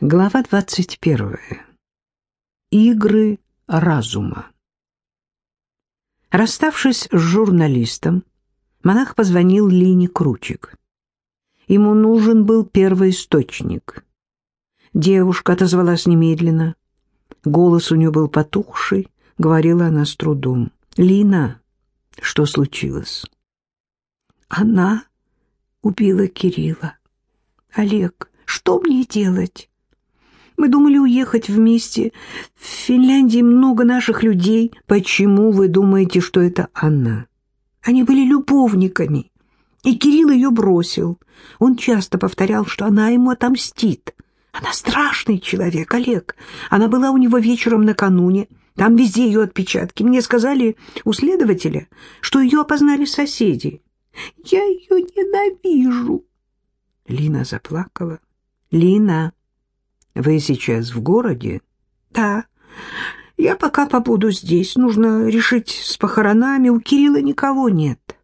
Глава 21. Игры разума. Расставшись с журналистом, монах позвонил Лине Кручик. Ему нужен был первоисточник. Девушка отозвалась немедленно. Голос у нее был потухший, говорила она с трудом. «Лина, что случилось?» «Она убила Кирилла. Олег, что мне делать?» Мы думали уехать вместе. В Финляндии много наших людей. Почему вы думаете, что это она? Они были любовниками. И Кирилл ее бросил. Он часто повторял, что она ему отомстит. Она страшный человек, Олег. Она была у него вечером накануне. Там везде ее отпечатки. Мне сказали у следователя, что ее опознали соседи. Я ее ненавижу. Лина заплакала. Лина, вы сейчас в городе? Да. Я пока побуду здесь. Нужно решить с похоронами. У Кирилла никого нет.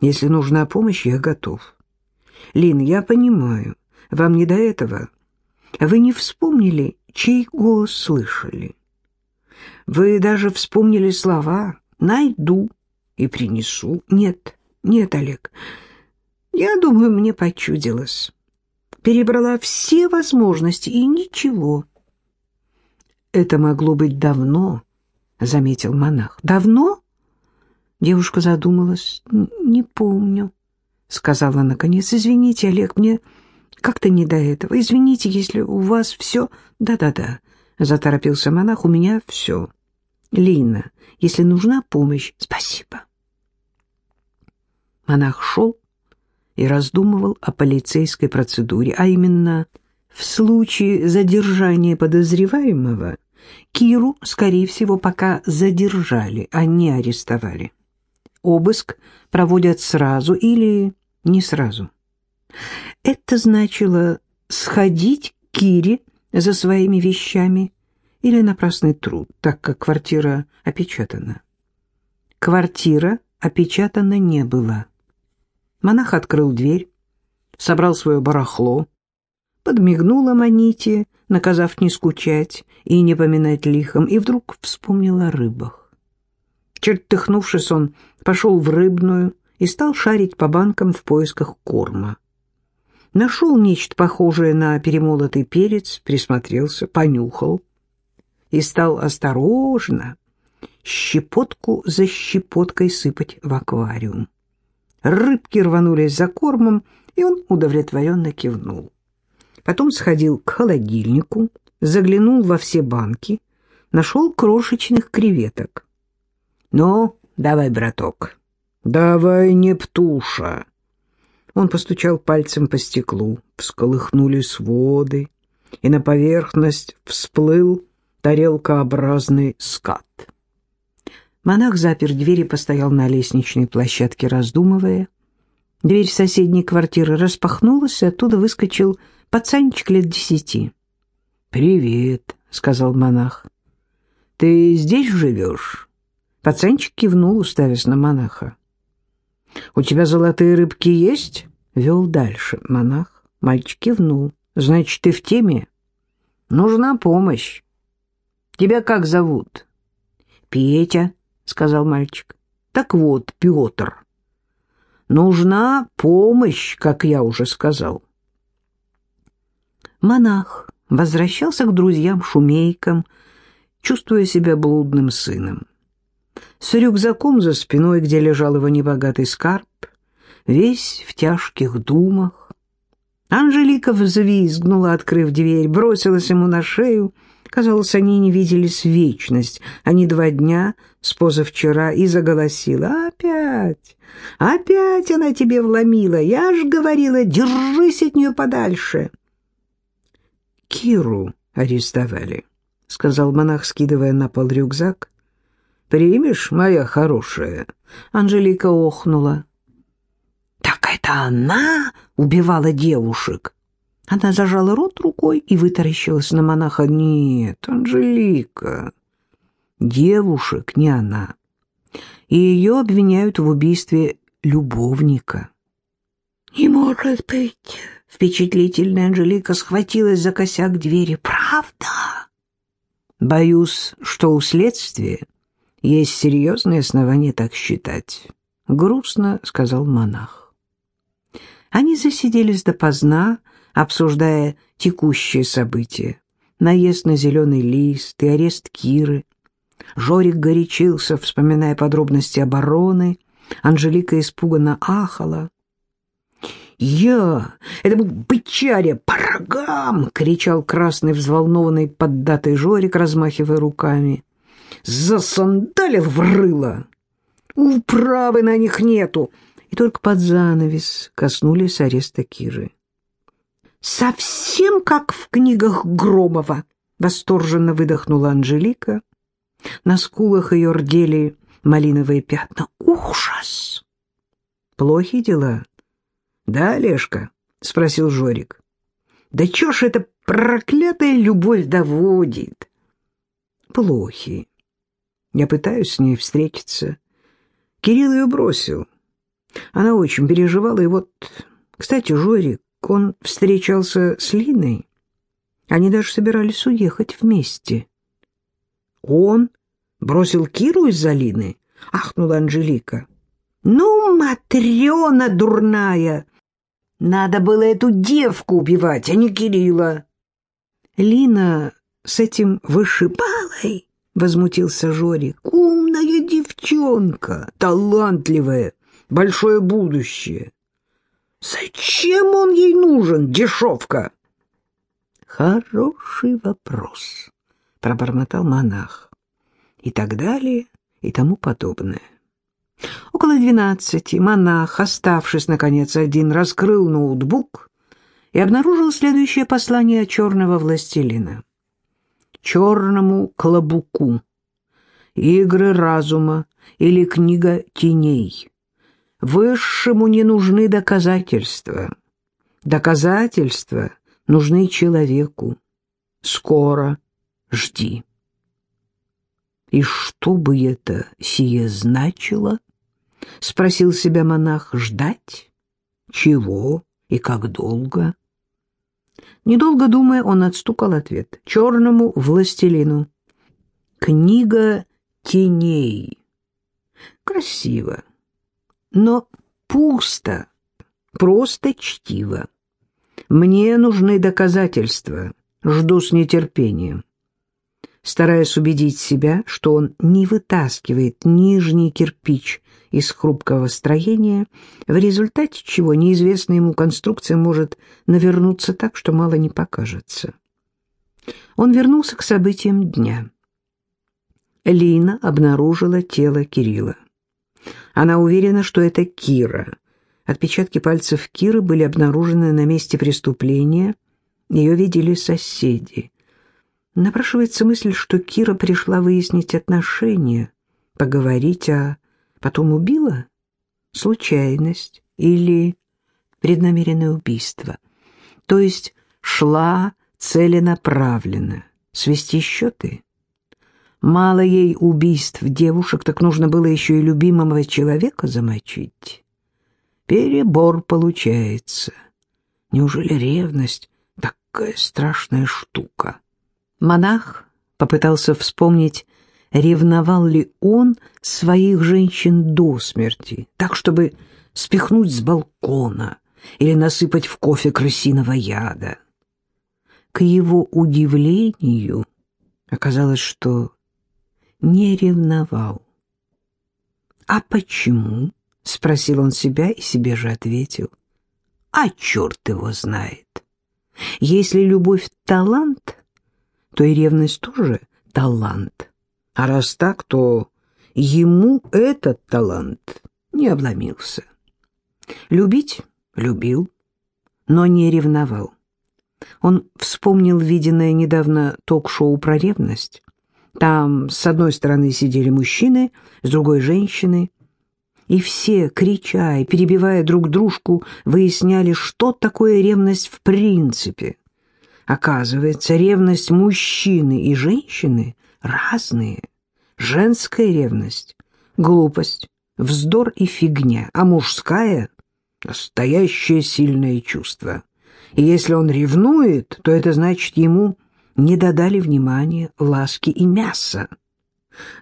Если нужна помощь, я готов. Лин, я понимаю, вам не до этого. Вы не вспомнили, чей голос слышали. Вы даже вспомнили слова «найду» и «принесу». Нет, нет, Олег, я думаю, мне почудилось перебрала все возможности, и ничего. «Это могло быть давно», — заметил монах. «Давно?» Девушка задумалась. «Не помню», — сказала наконец. «Извините, Олег, мне как-то не до этого. Извините, если у вас все...» «Да-да-да», — заторопился монах, — «у меня все. Лина, если нужна помощь, спасибо». Монах шел, и раздумывал о полицейской процедуре, а именно в случае задержания подозреваемого Киру, скорее всего, пока задержали, а не арестовали. Обыск проводят сразу или не сразу. Это значило сходить к Кире за своими вещами или напрасный труд, так как квартира опечатана. Квартира опечатана не была. Монах открыл дверь, собрал свое барахло, подмигнул Аманите, наказав не скучать и не поминать лихом, и вдруг вспомнил о рыбах. Чертыхнувшись, он пошел в рыбную и стал шарить по банкам в поисках корма. Нашел нечто похожее на перемолотый перец, присмотрелся, понюхал и стал осторожно щепотку за щепоткой сыпать в аквариум. Рыбки рванулись за кормом, и он удовлетворенно кивнул. Потом сходил к холодильнику, заглянул во все банки, нашел крошечных креветок. «Ну, давай, браток, давай, Нептуша!» Он постучал пальцем по стеклу, всколыхнули своды, и на поверхность всплыл тарелкообразный скат. Монах запер дверь и постоял на лестничной площадке, раздумывая. Дверь соседней квартиры распахнулась, и оттуда выскочил пацанчик лет десяти. «Привет», — сказал монах. «Ты здесь живешь?» Пацанчик кивнул, уставясь на монаха. «У тебя золотые рыбки есть?» — вел дальше монах. Мальчик кивнул. «Значит, ты в теме?» «Нужна помощь. Тебя как зовут?» «Петя», — сказал мальчик. «Так вот, Петр, нужна помощь, как я уже сказал». Монах возвращался к друзьям-шумейкам, чувствуя себя блудным сыном. С рюкзаком за спиной, где лежал его небогатый скарб, весь в тяжких думах. Анжелика взвизгнула, открыв дверь, бросилась ему на шею — Казалось, они не виделись вечность. Они два дня с позавчера и заголосила. «Опять! Опять она тебе вломила! Я ж говорила, держись от нее подальше!» «Киру арестовали», — сказал монах, скидывая на пол рюкзак. «Примешь, моя хорошая?» Анжелика охнула. «Так это она убивала девушек?» Она зажала рот рукой и вытаращилась на монаха. «Нет, Анжелика, девушек не она. И ее обвиняют в убийстве любовника». «Не может быть!» Впечатлительная Анжелика схватилась за косяк двери. «Правда?» «Боюсь, что у следствия есть серьезные основания так считать», — грустно сказал монах. Они засиделись допоздна, обсуждая текущие события. Наезд на зеленый лист и арест Киры. Жорик горячился, вспоминая подробности обороны. Анжелика испуганно ахала. «Я! Этому бычаре по рогам!» — кричал красный, взволнованный, поддатый Жорик, размахивая руками. «Засандалил в рыло! Управы на них нету!» И только под занавес коснулись ареста Киры. «Совсем как в книгах Громова!» — восторженно выдохнула Анжелика. На скулах ее рдели малиновые пятна. «Ужас!» «Плохи дела?» «Да, Олежка?» — спросил Жорик. «Да чё ж эта проклятая любовь доводит?» «Плохи. Я пытаюсь с ней встретиться. Кирилл ее бросил. Она очень переживала, и вот... Кстати, Жорик, он встречался с Линой. Они даже собирались уехать вместе». «Он бросил Киру из-за Лины?» — ахнула Анжелика. «Ну, Матрена дурная!» Надо было эту девку убивать, а не Кирилла. Лина с этим вышибалой, возмутился Жорик. Умная девчонка, талантливая, большое будущее. Зачем он ей нужен, дешевка? Хороший вопрос, пробормотал монах. И так далее, и тому подобное. Около двенадцати монах, оставшись, наконец, один, раскрыл ноутбук и обнаружил следующее послание черного властелина. «Черному клобуку. Игры разума или книга теней. Высшему не нужны доказательства. Доказательства нужны человеку. Скоро жди». И что бы это сие значило? — спросил себя монах. — Ждать? Чего и как долго? Недолго думая, он отстукал ответ. Черному властелину. Книга теней. Красиво, но пусто, просто чтиво. Мне нужны доказательства. Жду с нетерпением стараясь убедить себя, что он не вытаскивает нижний кирпич из хрупкого строения, в результате чего неизвестная ему конструкция может навернуться так, что мало не покажется. Он вернулся к событиям дня. Лина обнаружила тело Кирилла. Она уверена, что это Кира. Отпечатки пальцев Киры были обнаружены на месте преступления, ее видели соседи. Напрашивается мысль, что Кира пришла выяснить отношения, поговорить, а потом убила? Случайность или преднамеренное убийство? То есть шла целенаправленно, свести счеты? Мало ей убийств девушек, так нужно было еще и любимого человека замочить. Перебор получается. Неужели ревность такая страшная штука? Монах попытался вспомнить, ревновал ли он своих женщин до смерти, так, чтобы спихнуть с балкона или насыпать в кофе крысиного яда. К его удивлению оказалось, что не ревновал. «А почему?» — спросил он себя и себе же ответил. «А черт его знает! Если любовь — талант, то и ревность тоже талант. А раз так, то ему этот талант не обломился. Любить — любил, но не ревновал. Он вспомнил виденное недавно ток-шоу про ревность. Там с одной стороны сидели мужчины, с другой — женщины. И все, крича и перебивая друг дружку, выясняли, что такое ревность в принципе. Оказывается, ревность мужчины и женщины разные. Женская ревность — глупость, вздор и фигня, а мужская — настоящее сильное чувство. И если он ревнует, то это значит, ему не додали внимания, ласки и мяса.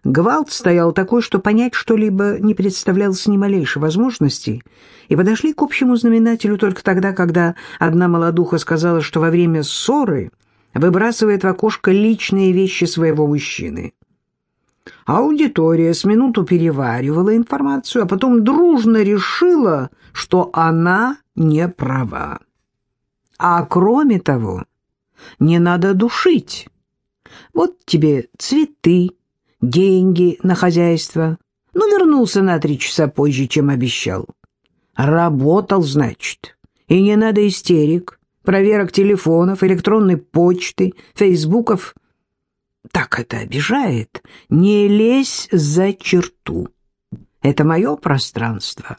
Гвалт стоял такой, что понять что-либо не представлялось ни малейшей возможности, и подошли к общему знаменателю только тогда, когда одна молодуха сказала, что во время ссоры выбрасывает в окошко личные вещи своего мужчины. Аудитория с минуту переваривала информацию, а потом дружно решила, что она не права. А кроме того, не надо душить. Вот тебе цветы, деньги на хозяйство. Ну, вернулся на три часа позже, чем обещал. Работал, значит. И не надо истерик, проверок телефонов, электронной почты, фейсбуков. Так это обижает. Не лезь за черту. Это мое пространство,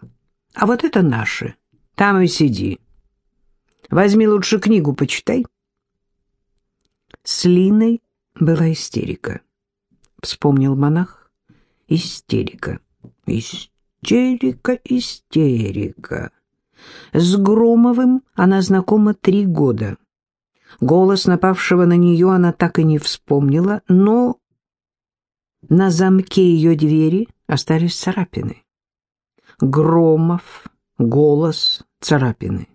а вот это наше. Там и сиди. Возьми лучше книгу, почитай. С Линой была истерика вспомнил монах. Истерика. Истерика, истерика. С Громовым она знакома три года. Голос напавшего на нее она так и не вспомнила, но на замке ее двери остались царапины. Громов, голос, царапины.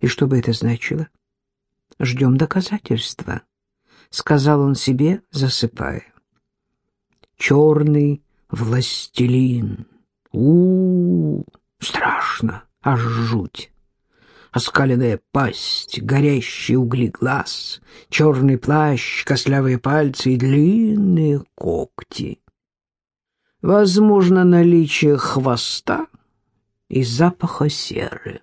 И что бы это значило? Ждем доказательства, — сказал он себе, засыпая черный властелин. у, -у, -у страшно, аж жуть. Оскаленная пасть, горящие угли глаз, черный плащ, костлявые пальцы и длинные когти. Возможно, наличие хвоста и запаха серы.